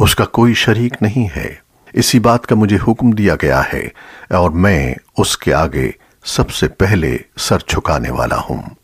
उसका कोई शरीक नहीं है। इसी बात का मुझे हुक्म दिया गया है और मैं उसके आगे सबसे पहले सर झुकाने वाला हूँ।